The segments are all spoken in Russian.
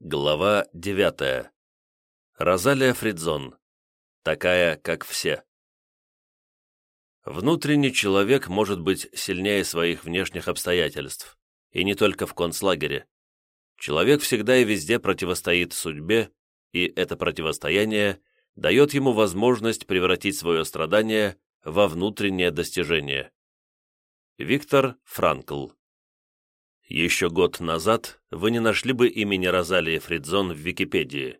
Глава 9. Розалия Фридзон. Такая, как все. Внутренний человек может быть сильнее своих внешних обстоятельств, и не только в концлагере. Человек всегда и везде противостоит судьбе, и это противостояние дает ему возможность превратить свое страдание во внутреннее достижение. Виктор Франкл еще год назад вы не нашли бы имени Розалии Фридзон в Википедии.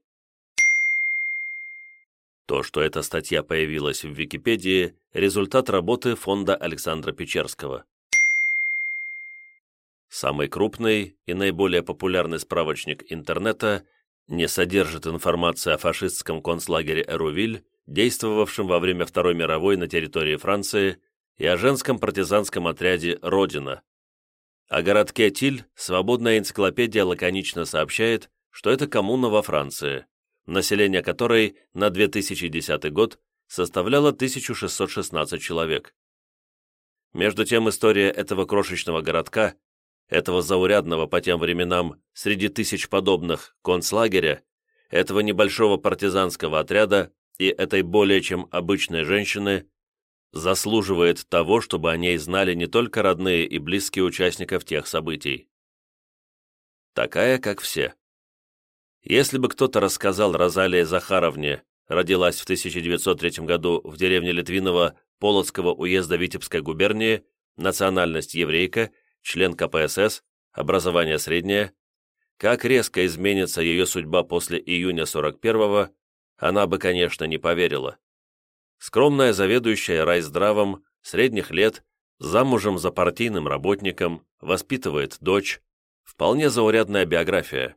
То, что эта статья появилась в Википедии, результат работы фонда Александра Печерского. Самый крупный и наиболее популярный справочник интернета не содержит информации о фашистском концлагере Эрувиль, действовавшем во время Второй мировой на территории Франции, и о женском партизанском отряде «Родина», о городке Тиль свободная энциклопедия лаконично сообщает, что это коммуна во Франции, население которой на 2010 год составляло 1616 человек. Между тем история этого крошечного городка, этого заурядного по тем временам среди тысяч подобных концлагеря, этого небольшого партизанского отряда и этой более чем обычной женщины заслуживает того, чтобы о ней знали не только родные и близкие участников тех событий. Такая, как все. Если бы кто-то рассказал Розалии Захаровне, родилась в 1903 году в деревне Литвинова Полоцкого уезда Витебской губернии, национальность еврейка, член КПСС, образование среднее, как резко изменится ее судьба после июня 41-го, она бы, конечно, не поверила. Скромная заведующая райздравом, средних лет, замужем за партийным работником, воспитывает дочь. Вполне заурядная биография.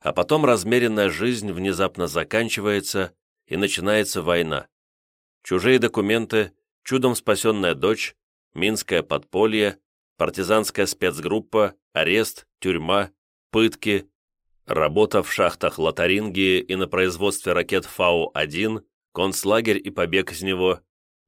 А потом размеренная жизнь внезапно заканчивается, и начинается война. Чужие документы, чудом спасенная дочь, Минское подполье, партизанская спецгруппа, арест, тюрьма, пытки, работа в шахтах Лотарингии и на производстве ракет Фау-1, концлагерь и побег из него,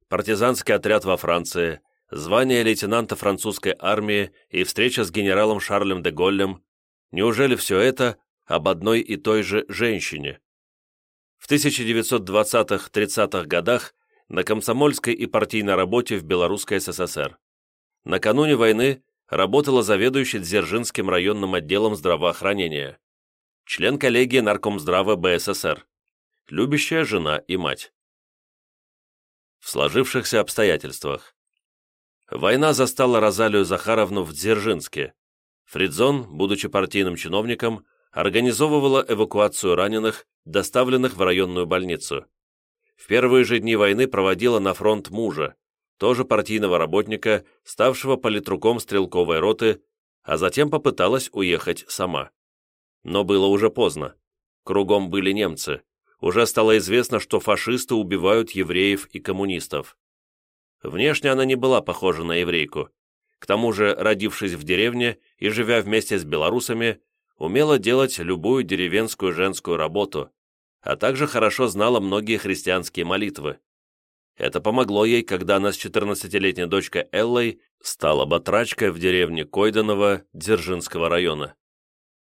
партизанский отряд во Франции, звание лейтенанта французской армии и встреча с генералом Шарлем де Голлем. Неужели все это об одной и той же женщине? В 1920-30-х годах на комсомольской и партийной работе в Белорусской СССР. Накануне войны работала заведующей Дзержинским районным отделом здравоохранения. Член коллегии Наркомздрава БССР любящая жена и мать. В сложившихся обстоятельствах. Война застала Розалию Захаровну в Дзержинске. Фридзон, будучи партийным чиновником, организовывала эвакуацию раненых, доставленных в районную больницу. В первые же дни войны проводила на фронт мужа, тоже партийного работника, ставшего политруком стрелковой роты, а затем попыталась уехать сама. Но было уже поздно. Кругом были немцы уже стало известно, что фашисты убивают евреев и коммунистов. Внешне она не была похожа на еврейку. К тому же, родившись в деревне и живя вместе с белорусами, умела делать любую деревенскую женскую работу, а также хорошо знала многие христианские молитвы. Это помогло ей, когда она с 14-летней дочкой Эллой стала батрачкой в деревне Койданово Дзержинского района.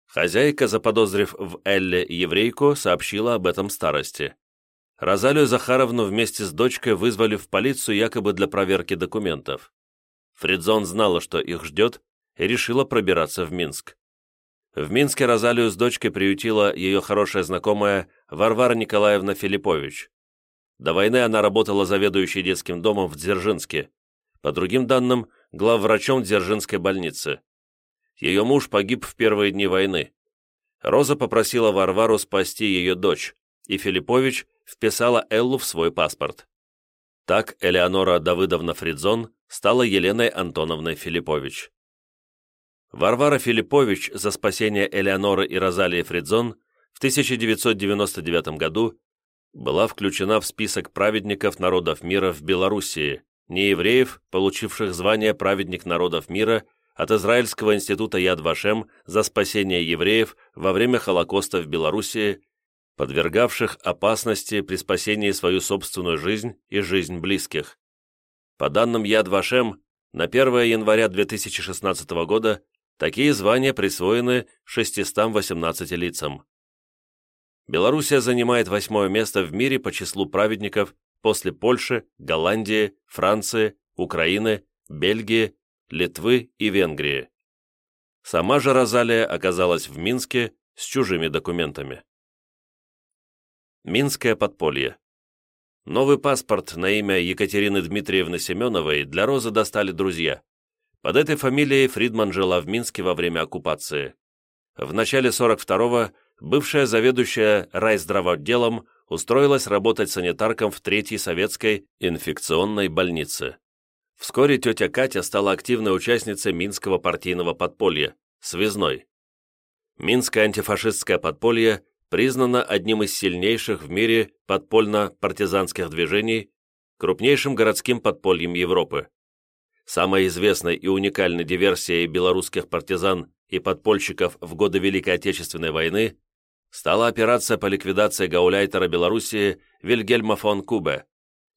Хозяйка, заподозрив в Элле еврейку, сообщила об этом старости. Розалию Захаровну вместе с дочкой вызвали в полицию якобы для проверки документов. Фридзон знала, что их ждет, и решила пробираться в Минск. В Минске Розалию с дочкой приютила ее хорошая знакомая Варвара Николаевна Филиппович. До войны она работала заведующей детским домом в Дзержинске, по другим данным, главврачом Дзержинской больницы. Ее муж погиб в первые дни войны. Роза попросила Варвару спасти ее дочь, и Филиппович вписала Эллу в свой паспорт. Так Элеонора Давыдовна Фридзон стала Еленой Антоновной Филиппович. Варвара Филиппович за спасение Элеоноры и Розалии Фридзон в 1999 году была включена в список праведников народов мира в Белоруссии, неевреев, получивших звание «Праведник народов мира» от Израильского института Яд Вашем за спасение евреев во время Холокоста в Белоруссии, подвергавших опасности при спасении свою собственную жизнь и жизнь близких. По данным Яд Вашем, на 1 января 2016 года такие звания присвоены 618 лицам, Белоруссия занимает восьмое место в мире по числу праведников после Польши, Голландии, Франции, Украины, Бельгии, Литвы и Венгрии. Сама же Розалия оказалась в Минске с чужими документами. Минское подполье. Новый паспорт на имя Екатерины Дмитриевны Семеновой для Розы достали друзья. Под этой фамилией Фридман жила в Минске во время оккупации. В начале 42-го бывшая заведующая райздравоотделом устроилась работать санитарком в Третьей советской инфекционной больнице. Вскоре тетя Катя стала активной участницей Минского партийного подполья, связной. Минское антифашистское подполье признано одним из сильнейших в мире подпольно-партизанских движений, крупнейшим городским подпольем Европы. Самой известной и уникальной диверсией белорусских партизан и подпольщиков в годы Великой Отечественной войны стала операция по ликвидации гауляйтера Белоруссии Вильгельма фон Кубе.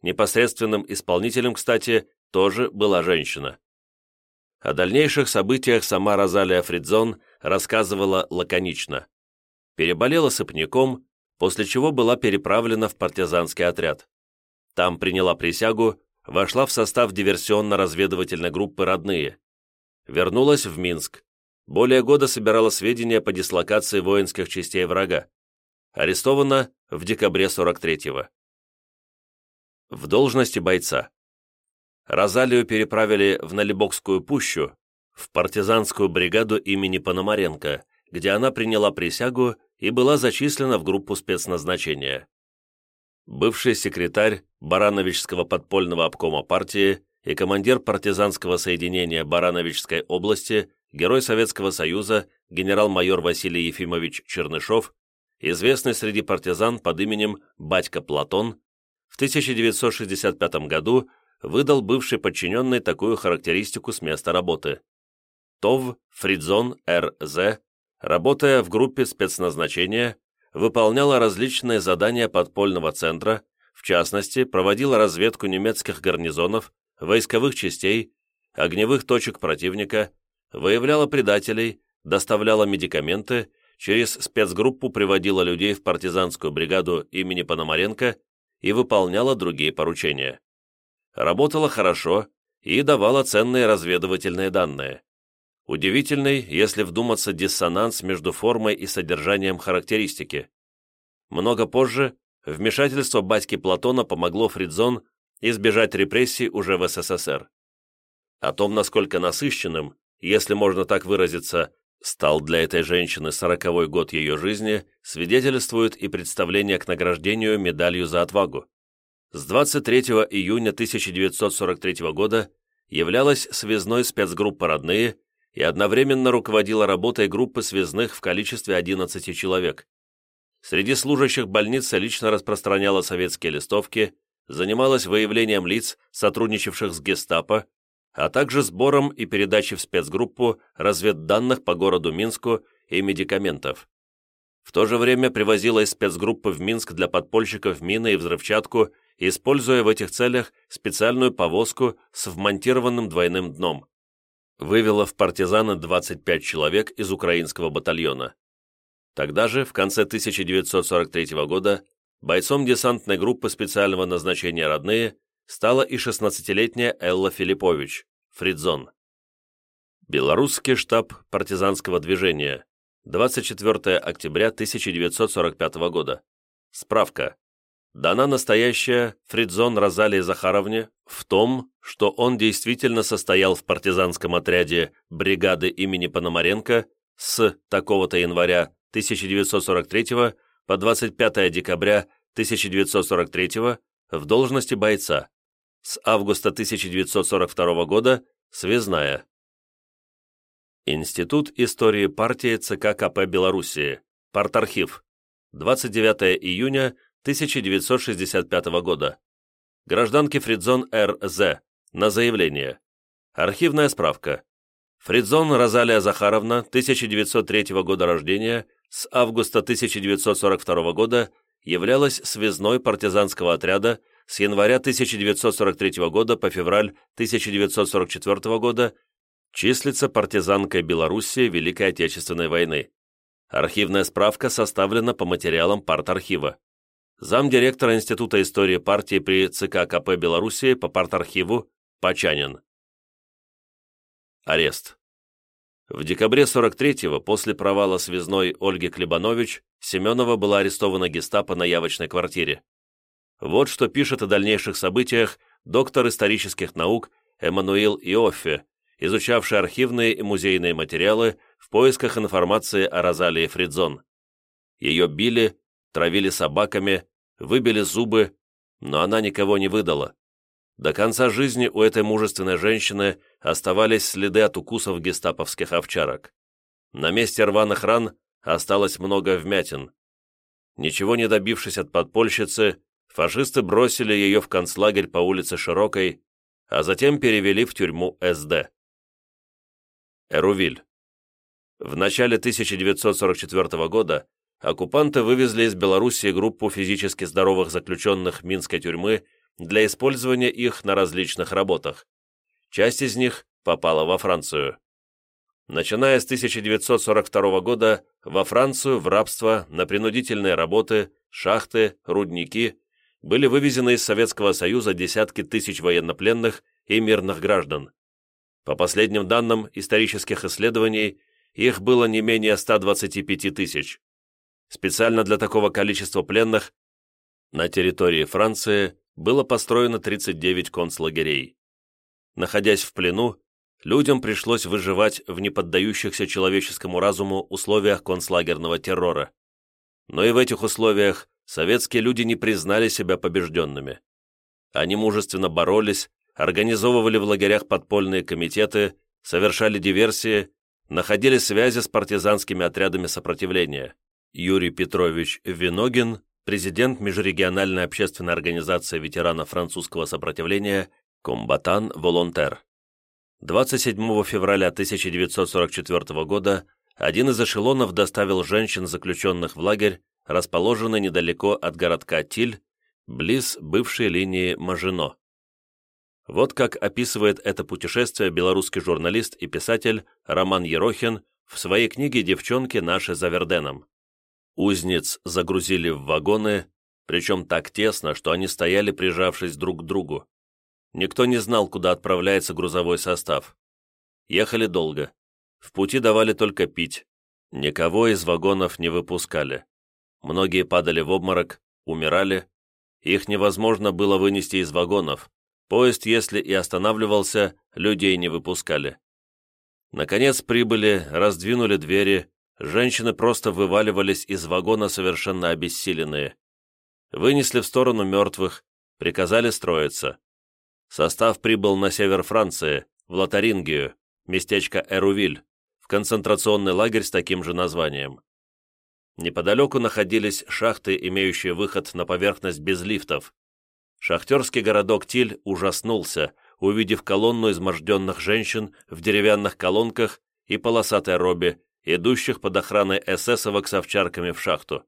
Непосредственным исполнителем, кстати, тоже была женщина. О дальнейших событиях сама Розалия Фридзон рассказывала лаконично. Переболела сыпняком, после чего была переправлена в партизанский отряд. Там приняла присягу вошла в состав диверсионно-разведывательной группы «Родные». Вернулась в Минск. Более года собирала сведения по дислокации воинских частей врага. Арестована в декабре 43-го. В должности бойца. Розалию переправили в Налибокскую пущу, в партизанскую бригаду имени Пономаренко, где она приняла присягу и была зачислена в группу спецназначения. Бывший секретарь Барановичского подпольного обкома партии и командир партизанского соединения Барановичской области, герой Советского Союза, генерал-майор Василий Ефимович Чернышов, известный среди партизан под именем Батька Платон, в 1965 году выдал бывший подчиненный такую характеристику с места работы. ТОВ Фридзон РЗ, работая в группе спецназначения, выполняла различные задания подпольного центра, в частности, проводила разведку немецких гарнизонов, войсковых частей, огневых точек противника, выявляла предателей, доставляла медикаменты, через спецгруппу приводила людей в партизанскую бригаду имени Пономаренко и выполняла другие поручения. Работала хорошо и давала ценные разведывательные данные. Удивительный, если вдуматься, диссонанс между формой и содержанием характеристики. Много позже вмешательство батьки Платона помогло Фридзон избежать репрессий уже в СССР. О том, насколько насыщенным, если можно так выразиться, стал для этой женщины сороковой год ее жизни, свидетельствует и представление к награждению медалью за отвагу. С 23 июня 1943 года являлась связной спецгруппа «Родные», и одновременно руководила работой группы связных в количестве 11 человек. Среди служащих больницы лично распространяла советские листовки, занималась выявлением лиц, сотрудничавших с гестапо, а также сбором и передачей в спецгруппу разведданных по городу Минску и медикаментов. В то же время привозила из спецгруппы в Минск для подпольщиков мины и взрывчатку, используя в этих целях специальную повозку с вмонтированным двойным дном вывела в партизаны 25 человек из украинского батальона. Тогда же, в конце 1943 года, бойцом десантной группы специального назначения «Родные» стала и 16-летняя Элла Филиппович, Фридзон. Белорусский штаб партизанского движения, 24 октября 1945 года. Справка дана настоящая Фридзон Розалии Захаровне в том, что он действительно состоял в партизанском отряде бригады имени Пономаренко с такого-то января 1943 по 25 декабря 1943 в должности бойца, с августа 1942 года связная. Институт истории партии ЦК КП Белоруссии, Партархив, 29 июня 1965 года. Гражданке Фридзон Р.З. На заявление. Архивная справка. Фридзон Розалия Захаровна, 1903 года рождения, с августа 1942 года являлась связной партизанского отряда с января 1943 года по февраль 1944 года, числится партизанкой Белоруссии Великой Отечественной войны. Архивная справка составлена по материалам партархива. Замдиректора Института истории партии при ЦК КП Белоруссии по партархиву Пачанин. Арест. В декабре 43-го, после провала связной Ольги Клебанович, Семенова была арестована гестапо на явочной квартире. Вот что пишет о дальнейших событиях доктор исторических наук Эммануил Иоффе, изучавший архивные и музейные материалы в поисках информации о Розалии Фридзон. Ее били, травили собаками, выбили зубы, но она никого не выдала. До конца жизни у этой мужественной женщины оставались следы от укусов гестаповских овчарок. На месте рваных ран осталось много вмятин. Ничего не добившись от подпольщицы, фашисты бросили ее в концлагерь по улице Широкой, а затем перевели в тюрьму СД. Эрувиль. В начале 1944 года оккупанты вывезли из Белоруссии группу физически здоровых заключенных Минской тюрьмы для использования их на различных работах. Часть из них попала во Францию. Начиная с 1942 года во Францию в рабство на принудительные работы, шахты, рудники были вывезены из Советского Союза десятки тысяч военнопленных и мирных граждан. По последним данным исторических исследований, их было не менее 125 тысяч. Специально для такого количества пленных на территории Франции было построено 39 концлагерей. Находясь в плену, людям пришлось выживать в неподдающихся человеческому разуму условиях концлагерного террора. Но и в этих условиях советские люди не признали себя побежденными. Они мужественно боролись, организовывали в лагерях подпольные комитеты, совершали диверсии, находили связи с партизанскими отрядами сопротивления. Юрий Петрович Виногин, президент Межрегиональной общественной организации ветеранов французского сопротивления «Комбатан Волонтер». 27 февраля 1944 года один из эшелонов доставил женщин, заключенных в лагерь, расположенный недалеко от городка Тиль, близ бывшей линии Мажино. Вот как описывает это путешествие белорусский журналист и писатель Роман Ерохин в своей книге «Девчонки наши за Верденом». Узниц загрузили в вагоны, причем так тесно, что они стояли, прижавшись друг к другу. Никто не знал, куда отправляется грузовой состав. Ехали долго. В пути давали только пить. Никого из вагонов не выпускали. Многие падали в обморок, умирали. Их невозможно было вынести из вагонов, Поезд, если и останавливался, людей не выпускали. Наконец прибыли, раздвинули двери, женщины просто вываливались из вагона совершенно обессиленные. Вынесли в сторону мертвых, приказали строиться. Состав прибыл на север Франции, в Лотарингию, местечко Эрувиль, в концентрационный лагерь с таким же названием. Неподалеку находились шахты, имеющие выход на поверхность без лифтов, Шахтерский городок Тиль ужаснулся, увидев колонну изможденных женщин в деревянных колонках и полосатой робе, идущих под охраной эсэсовок с овчарками в шахту.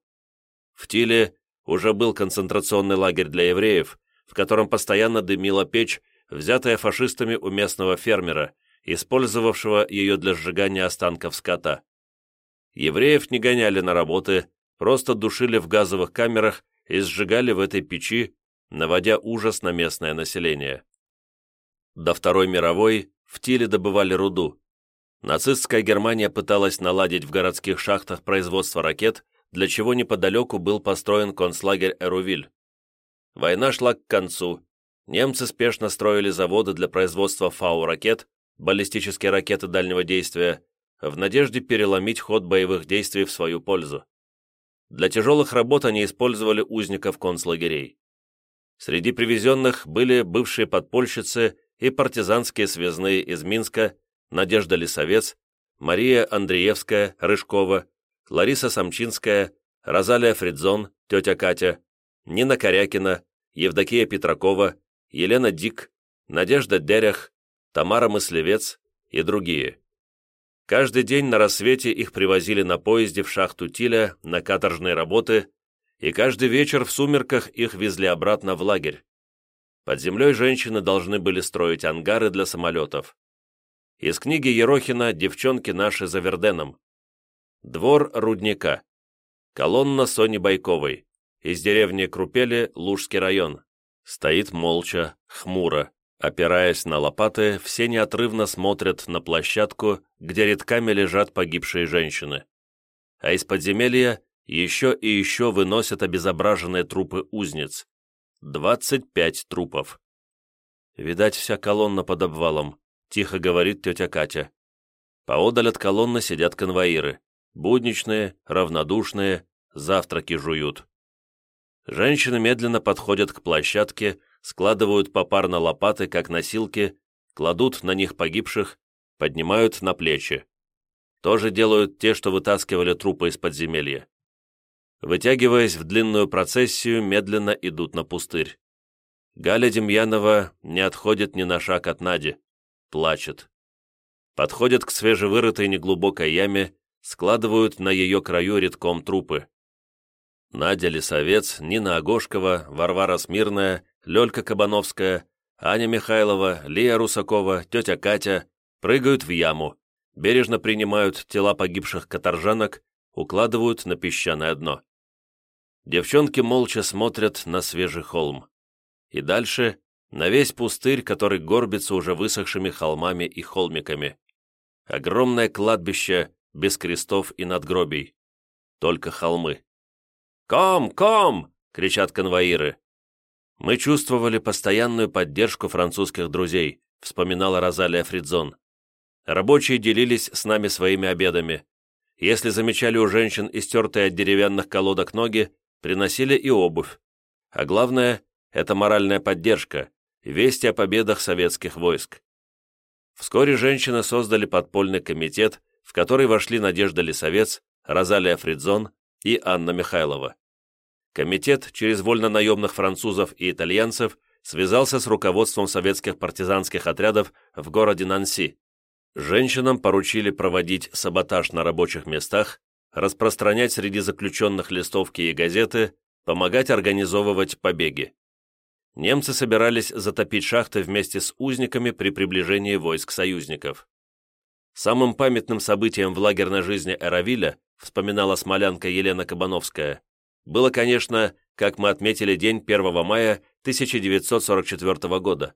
В Тиле уже был концентрационный лагерь для евреев, в котором постоянно дымила печь, взятая фашистами у местного фермера, использовавшего ее для сжигания останков скота. Евреев не гоняли на работы, просто душили в газовых камерах и сжигали в этой печи, наводя ужас на местное население. До Второй мировой в Тиле добывали руду. Нацистская Германия пыталась наладить в городских шахтах производство ракет, для чего неподалеку был построен концлагерь Эрувиль. Война шла к концу. Немцы спешно строили заводы для производства фау-ракет, баллистические ракеты дальнего действия, в надежде переломить ход боевых действий в свою пользу. Для тяжелых работ они использовали узников концлагерей. Среди привезенных были бывшие подпольщицы и партизанские связные из Минска Надежда Лисовец, Мария Андреевская, Рыжкова, Лариса Самчинская, Розалия Фридзон, тетя Катя, Нина Корякина, Евдокия Петракова, Елена Дик, Надежда Дерях, Тамара Мыслевец и другие. Каждый день на рассвете их привозили на поезде в шахту Тиля на каторжные работы и каждый вечер в сумерках их везли обратно в лагерь. Под землей женщины должны были строить ангары для самолетов. Из книги Ерохина «Девчонки наши за Верденом». Двор рудника. Колонна Сони Байковой. Из деревни Крупели, Лужский район. Стоит молча, хмуро. Опираясь на лопаты, все неотрывно смотрят на площадку, где редками лежат погибшие женщины. А из подземелья еще и еще выносят обезображенные трупы узниц. 25 трупов. Видать, вся колонна под обвалом, тихо говорит тетя Катя. Поодаль от колонны сидят конвоиры. Будничные, равнодушные, завтраки жуют. Женщины медленно подходят к площадке, складывают попарно лопаты, как носилки, кладут на них погибших, поднимают на плечи. Тоже делают те, что вытаскивали трупы из подземелья. Вытягиваясь в длинную процессию, медленно идут на пустырь. Галя Демьянова не отходит ни на шаг от Нади. Плачет. Подходят к свежевырытой неглубокой яме, складывают на ее краю редком трупы. Надя Лисовец, Нина Агошкова, Варвара Смирная, Лёлька Кабановская, Аня Михайлова, Лия Русакова, тетя Катя прыгают в яму, бережно принимают тела погибших каторжанок, укладывают на песчаное дно. Девчонки молча смотрят на свежий холм. И дальше на весь пустырь, который горбится уже высохшими холмами и холмиками. Огромное кладбище без крестов и надгробий. Только холмы. «Ком! Ком!» — кричат конвоиры. «Мы чувствовали постоянную поддержку французских друзей», — вспоминала Розалия Фридзон. Рабочие делились с нами своими обедами. Если замечали у женщин истертые от деревянных колодок ноги, приносили и обувь. А главное — это моральная поддержка, вести о победах советских войск. Вскоре женщины создали подпольный комитет, в который вошли Надежда Лисовец, Розалия Фридзон и Анна Михайлова. Комитет через вольно-наемных французов и итальянцев связался с руководством советских партизанских отрядов в городе Нанси. Женщинам поручили проводить саботаж на рабочих местах, распространять среди заключенных листовки и газеты, помогать организовывать побеги. Немцы собирались затопить шахты вместе с узниками при приближении войск союзников. Самым памятным событием в лагерной жизни Эравиля, вспоминала смолянка Елена Кабановская, было, конечно, как мы отметили день 1 мая 1944 года.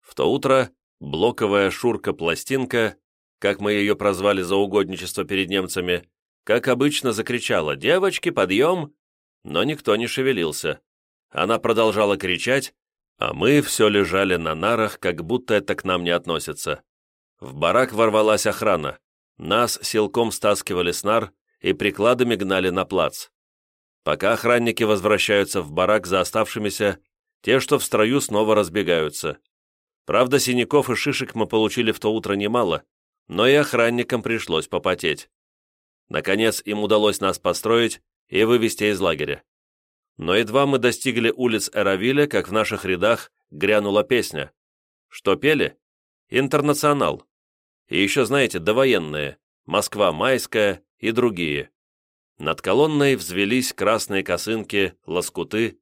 В то утро блоковая Шурка-пластинка, как мы ее прозвали за угодничество перед немцами, как обычно закричала «Девочки, подъем!», но никто не шевелился. Она продолжала кричать, а мы все лежали на нарах, как будто это к нам не относится. В барак ворвалась охрана. Нас силком стаскивали с нар и прикладами гнали на плац. Пока охранники возвращаются в барак за оставшимися, те, что в строю, снова разбегаются. Правда, синяков и шишек мы получили в то утро немало, но и охранникам пришлось попотеть. Наконец, им удалось нас построить и вывести из лагеря. Но едва мы достигли улиц Эравиля, как в наших рядах грянула песня. Что пели? Интернационал. И еще, знаете, довоенные, Москва Майская и другие. Над колонной взвелись красные косынки, лоскуты.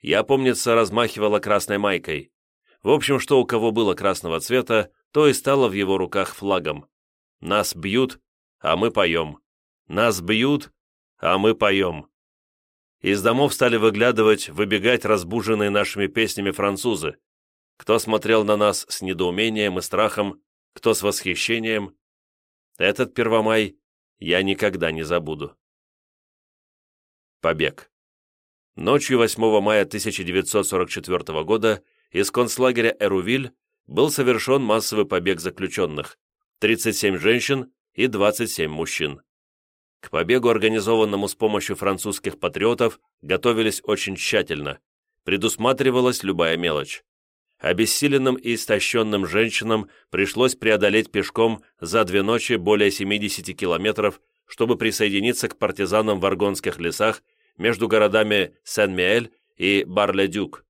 Я, помнится, размахивала красной майкой. В общем, что у кого было красного цвета, то и стало в его руках флагом. Нас бьют, а мы поем. Нас бьют, а мы поем. Из домов стали выглядывать, выбегать разбуженные нашими песнями французы. Кто смотрел на нас с недоумением и страхом, кто с восхищением. Этот Первомай я никогда не забуду. Побег. Ночью 8 мая 1944 года из концлагеря Эрувиль был совершен массовый побег заключенных, 37 женщин и 27 мужчин. К побегу, организованному с помощью французских патриотов, готовились очень тщательно. Предусматривалась любая мелочь. Обессиленным и истощенным женщинам пришлось преодолеть пешком за две ночи более 70 километров чтобы присоединиться к партизанам в Аргонских лесах между городами Сен-Миэль и Бар-ле-Дюк.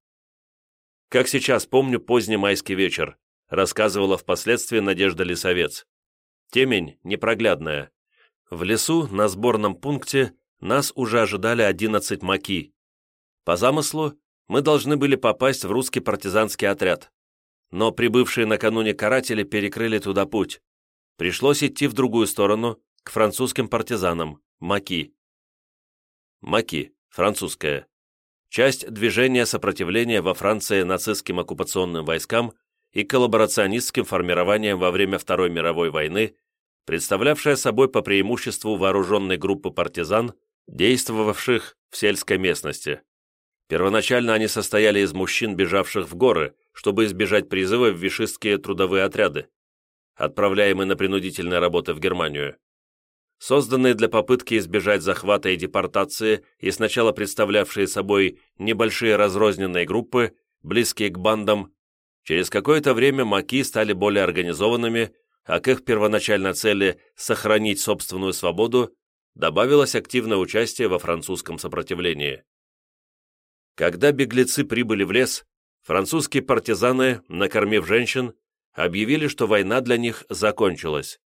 Как сейчас помню поздний майский вечер, рассказывала впоследствии Надежда Лисовец. Темень непроглядная. В лесу на сборном пункте нас уже ожидали 11 маки. По замыслу, мы должны были попасть в русский партизанский отряд. Но прибывшие накануне каратели перекрыли туда путь. Пришлось идти в другую сторону, к французским партизанам, маки. Маки, французская. Часть движения сопротивления во Франции нацистским оккупационным войскам и коллаборационистским формированием во время Второй мировой войны, представлявшая собой по преимуществу вооруженной группы партизан, действовавших в сельской местности. Первоначально они состояли из мужчин, бежавших в горы, чтобы избежать призыва в вишистские трудовые отряды, отправляемые на принудительные работы в Германию. Созданные для попытки избежать захвата и депортации и сначала представлявшие собой небольшие разрозненные группы, близкие к бандам, через какое-то время маки стали более организованными, а к их первоначальной цели сохранить собственную свободу добавилось активное участие во французском сопротивлении. Когда беглецы прибыли в лес, французские партизаны, накормив женщин, объявили, что война для них закончилась.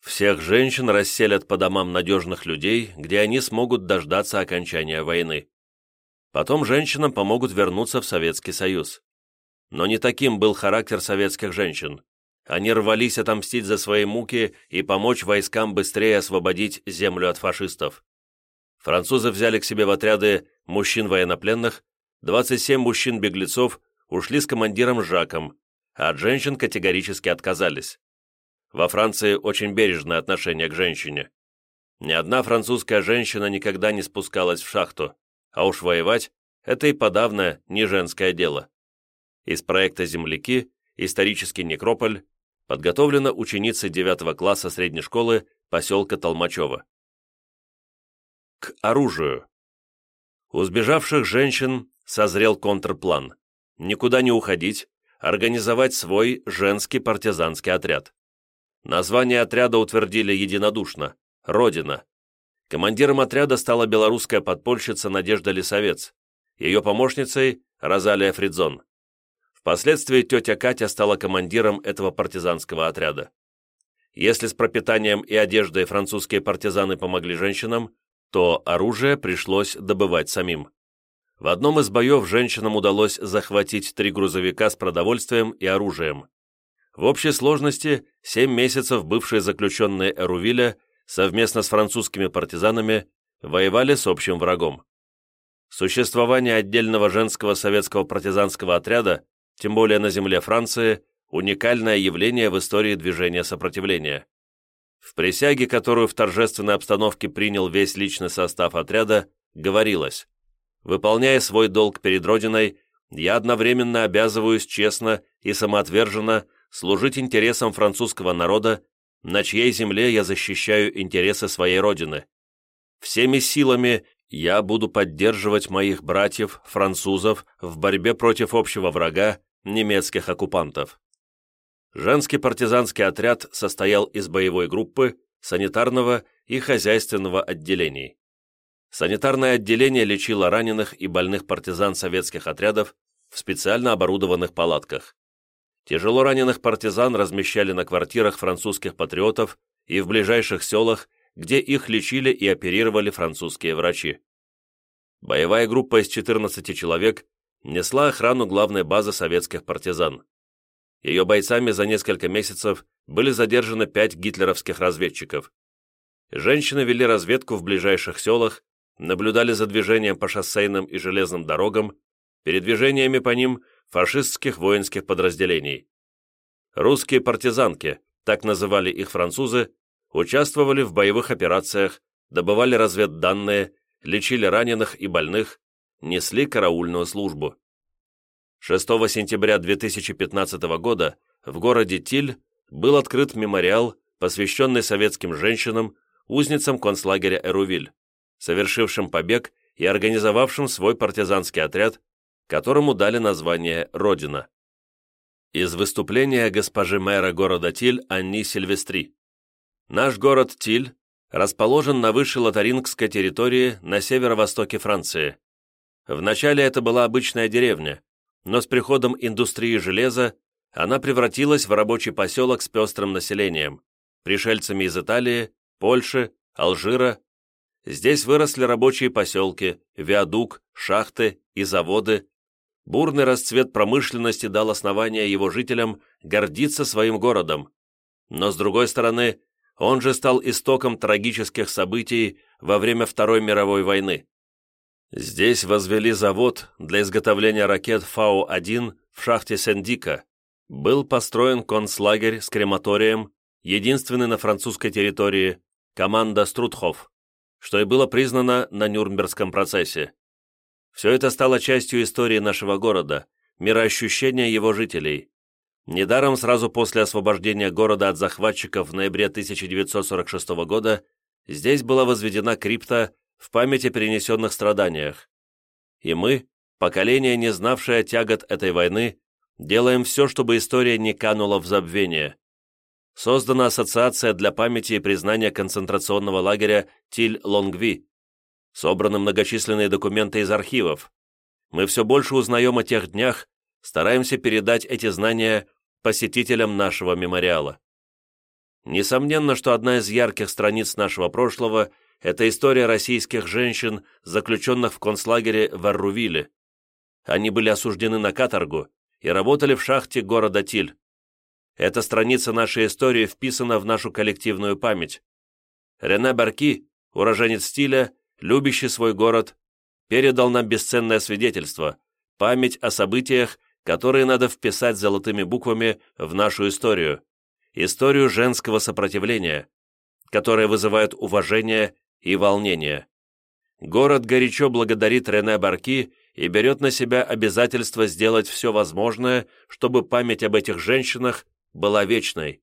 Всех женщин расселят по домам надежных людей, где они смогут дождаться окончания войны. Потом женщинам помогут вернуться в Советский Союз. Но не таким был характер советских женщин. Они рвались отомстить за свои муки и помочь войскам быстрее освободить землю от фашистов. Французы взяли к себе в отряды мужчин военнопленных, 27 мужчин-беглецов ушли с командиром Жаком, а от женщин категорически отказались. Во Франции очень бережное отношение к женщине. Ни одна французская женщина никогда не спускалась в шахту, а уж воевать – это и подавно не женское дело. Из проекта «Земляки» исторический некрополь подготовлена ученицей 9 класса средней школы поселка Толмачева. К оружию. У сбежавших женщин созрел контрплан. Никуда не уходить, организовать свой женский партизанский отряд. Название отряда утвердили единодушно – «Родина». Командиром отряда стала белорусская подпольщица Надежда Лисовец, ее помощницей – Розалия Фридзон. Впоследствии тетя Катя стала командиром этого партизанского отряда. Если с пропитанием и одеждой французские партизаны помогли женщинам, то оружие пришлось добывать самим. В одном из боев женщинам удалось захватить три грузовика с продовольствием и оружием. В общей сложности семь месяцев бывшие заключенные Эрувиля совместно с французскими партизанами воевали с общим врагом. Существование отдельного женского советского партизанского отряда, тем более на земле Франции, уникальное явление в истории движения сопротивления. В присяге, которую в торжественной обстановке принял весь личный состав отряда, говорилось «Выполняя свой долг перед Родиной, я одновременно обязываюсь честно и самоотверженно служить интересам французского народа, на чьей земле я защищаю интересы своей Родины. Всеми силами я буду поддерживать моих братьев, французов, в борьбе против общего врага, немецких оккупантов. Женский партизанский отряд состоял из боевой группы, санитарного и хозяйственного отделений. Санитарное отделение лечило раненых и больных партизан советских отрядов в специально оборудованных палатках. Тяжело раненых партизан размещали на квартирах французских патриотов и в ближайших селах, где их лечили и оперировали французские врачи. Боевая группа из 14 человек несла охрану главной базы советских партизан. Ее бойцами за несколько месяцев были задержаны пять гитлеровских разведчиков. Женщины вели разведку в ближайших селах, наблюдали за движением по шоссейным и железным дорогам, передвижениями по ним фашистских воинских подразделений. Русские партизанки, так называли их французы, участвовали в боевых операциях, добывали разведданные, лечили раненых и больных, несли караульную службу. 6 сентября 2015 года в городе Тиль был открыт мемориал, посвященный советским женщинам, узницам концлагеря Эрувиль, совершившим побег и организовавшим свой партизанский отряд, которому дали название «Родина». Из выступления госпожи мэра города Тиль Анни Сильвестри. Наш город Тиль расположен на высшей лотарингской территории на северо-востоке Франции. Вначале это была обычная деревня, но с приходом индустрии железа она превратилась в рабочий поселок с пестрым населением, пришельцами из Италии, Польши, Алжира. Здесь выросли рабочие поселки, виадук, шахты и заводы. Бурный расцвет промышленности дал основание его жителям гордиться своим городом. Но, с другой стороны, Он же стал истоком трагических событий во время Второй мировой войны. Здесь возвели завод для изготовления ракет Фау-1 в шахте Сендика. Был построен концлагерь с крематорием, единственный на французской территории, команда Струтхов, что и было признано на Нюрнбергском процессе. Все это стало частью истории нашего города, мироощущения его жителей. Недаром сразу после освобождения города от захватчиков в ноябре 1946 года здесь была возведена крипта в память о перенесенных страданиях. И мы, поколение, не знавшее тягот этой войны, делаем все, чтобы история не канула в забвение. Создана ассоциация для памяти и признания концентрационного лагеря Тиль-Лонгви. Собраны многочисленные документы из архивов. Мы все больше узнаем о тех днях, стараемся передать эти знания посетителям нашего мемориала. Несомненно, что одна из ярких страниц нашего прошлого – это история российских женщин, заключенных в концлагере в Аррувиле. Они были осуждены на каторгу и работали в шахте города Тиль. Эта страница нашей истории вписана в нашу коллективную память. Рене Барки, уроженец Тиля, любящий свой город, передал нам бесценное свидетельство, память о событиях, которые надо вписать золотыми буквами в нашу историю, историю женского сопротивления, которая вызывает уважение и волнение. Город горячо благодарит Рене Барки и берет на себя обязательство сделать все возможное, чтобы память об этих женщинах была вечной.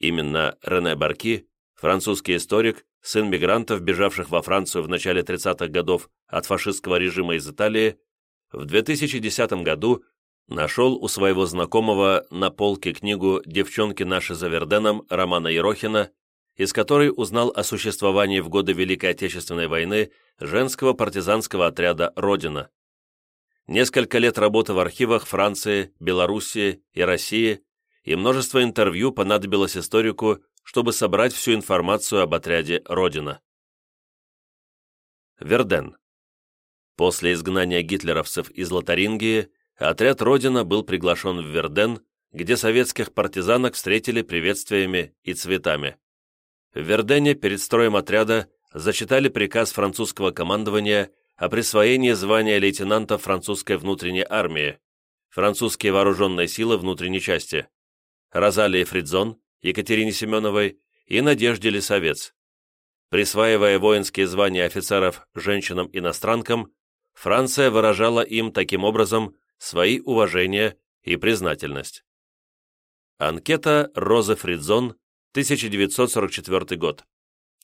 Именно Рене Барки, французский историк, сын мигрантов, бежавших во Францию в начале 30-х годов от фашистского режима из Италии, в 2010 году нашел у своего знакомого на полке книгу «Девчонки наши за Верденом» Романа Ерохина, из которой узнал о существовании в годы Великой Отечественной войны женского партизанского отряда «Родина». Несколько лет работы в архивах Франции, Белоруссии и России и множество интервью понадобилось историку, чтобы собрать всю информацию об отряде «Родина». Верден. После изгнания гитлеровцев из Лотарингии отряд «Родина» был приглашен в Верден, где советских партизанок встретили приветствиями и цветами. В Вердене перед строем отряда зачитали приказ французского командования о присвоении звания лейтенанта французской внутренней армии, французские вооруженные силы внутренней части, Розалии Фридзон, Екатерине Семеновой и Надежде Лисовец. Присваивая воинские звания офицеров женщинам-иностранкам, Франция выражала им таким образом свои уважения и признательность. Анкета Розы Фридзон, 1944 год.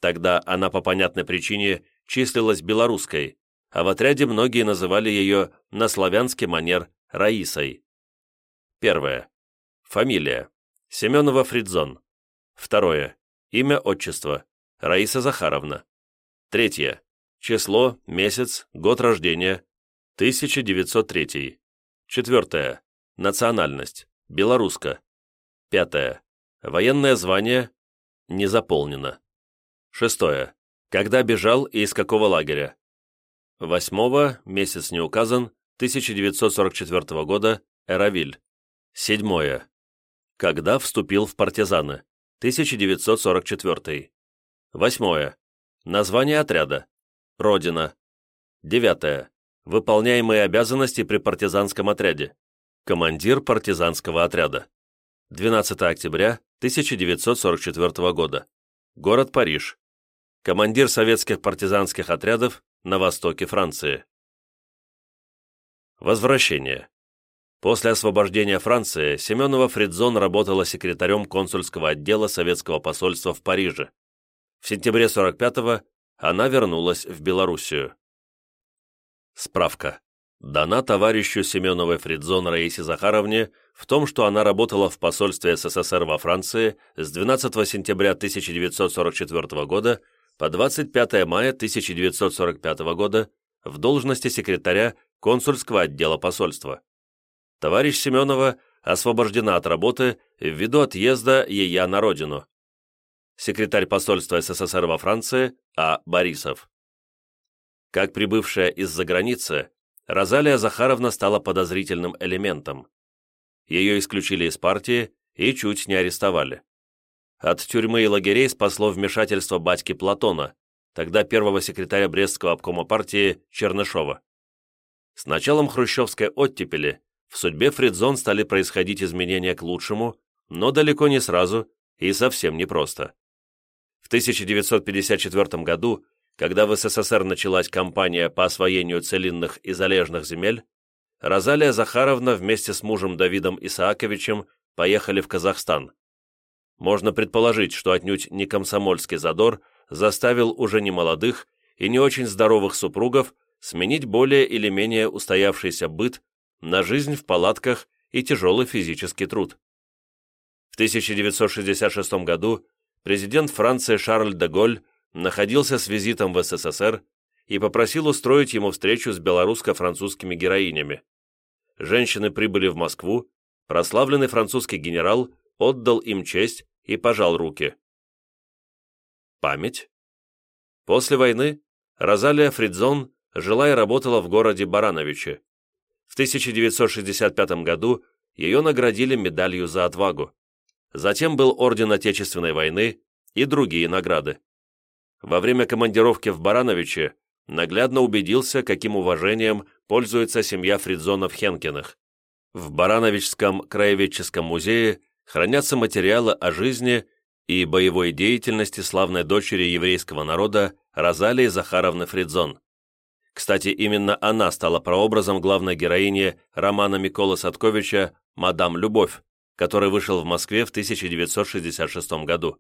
Тогда она по понятной причине числилась белорусской, а в отряде многие называли ее на славянский манер Раисой. Первое. Фамилия. Семенова Фридзон. Второе. Имя, отчество. Раиса Захаровна. Третье. Число, месяц, год рождения. 1903. Четвертое. Национальность. Белоруска. Пятое. Военное звание. Не заполнено. Шестое. Когда бежал и из какого лагеря? Восьмого, месяц не указан, 1944 года, Эравиль. Седьмое. Когда вступил в партизаны? 1944. Восьмое. Название отряда. Родина. Девятое. Выполняемые обязанности при партизанском отряде. Командир партизанского отряда. 12 октября 1944 года. Город Париж. Командир советских партизанских отрядов на востоке Франции. Возвращение. После освобождения Франции Семенова Фридзон работала секретарем консульского отдела советского посольства в Париже. В сентябре 45-го она вернулась в Белоруссию. Справка. Дана товарищу Семеновой Фридзон Раисе Захаровне в том, что она работала в посольстве СССР во Франции с 12 сентября 1944 года по 25 мая 1945 года в должности секретаря консульского отдела посольства. Товарищ Семенова освобождена от работы ввиду отъезда ее на родину секретарь посольства СССР во Франции А. Борисов. Как прибывшая из-за границы, Розалия Захаровна стала подозрительным элементом. Ее исключили из партии и чуть не арестовали. от тюрьмы и лагерей спасло вмешательство батьки Платона, тогда первого секретаря Брестского обкома партии Чернышова. С началом хрущевской оттепели в судьбе Фридзон стали происходить изменения к лучшему, но далеко не сразу и совсем непросто. В 1954 году, когда в СССР началась кампания по освоению целинных и залежных земель, Розалия Захаровна вместе с мужем Давидом Исааковичем поехали в Казахстан. Можно предположить, что отнюдь не комсомольский задор заставил уже не молодых и не очень здоровых супругов сменить более или менее устоявшийся быт на жизнь в палатках и тяжелый физический труд. В 1966 году президент Франции Шарль де Голль находился с визитом в СССР и попросил устроить ему встречу с белорусско-французскими героинями. Женщины прибыли в Москву, прославленный французский генерал отдал им честь и пожал руки. Память? После войны Розалия Фридзон жила и работала в городе Барановиче. В 1965 году ее наградили медалью за отвагу. Затем был Орден Отечественной войны и другие награды. Во время командировки в Барановиче наглядно убедился, каким уважением пользуется семья Фридзонов-Хенкиных. В Барановичском краеведческом музее хранятся материалы о жизни и боевой деятельности славной дочери еврейского народа Розалии Захаровны Фридзон. Кстати, именно она стала прообразом главной героини романа Миколы Садковича «Мадам Любовь», который вышел в Москве в 1966 году.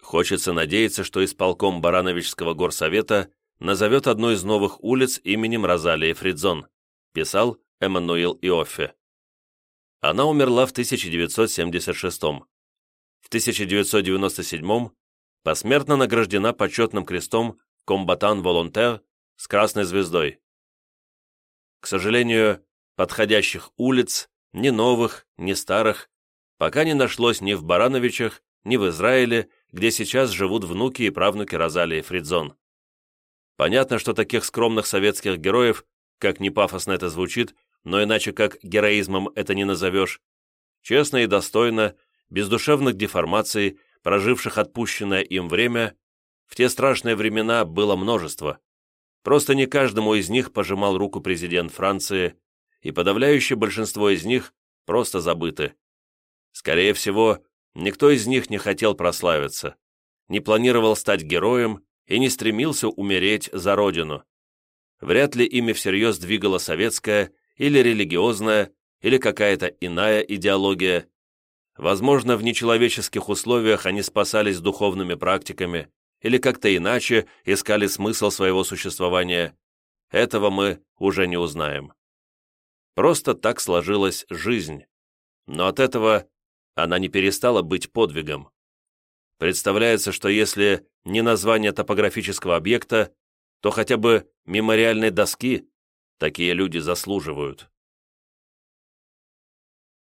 Хочется надеяться, что исполком Барановичского горсовета назовет одну из новых улиц именем Розалии Фридзон, писал Эммануил Иоффе. Она умерла в 1976 В 1997 посмертно награждена почетным крестом «Комбатан-волонтер» с красной звездой. К сожалению, подходящих улиц, ни новых, ни старых, пока не нашлось ни в Барановичах, ни в Израиле, где сейчас живут внуки и правнуки Розалии Фридзон. Понятно, что таких скромных советских героев, как ни пафосно это звучит, но иначе как героизмом это не назовешь, честно и достойно, без душевных деформаций, проживших отпущенное им время, в те страшные времена было множество. Просто не каждому из них пожимал руку президент Франции, и подавляющее большинство из них просто забыты. Скорее всего, никто из них не хотел прославиться, не планировал стать героем и не стремился умереть за родину. Вряд ли ими всерьез двигала советская или религиозная, или какая-то иная идеология. Возможно, в нечеловеческих условиях они спасались духовными практиками, или как-то иначе искали смысл своего существования, этого мы уже не узнаем. Просто так сложилась жизнь, но от этого она не перестала быть подвигом. Представляется, что если не название топографического объекта, то хотя бы мемориальной доски такие люди заслуживают.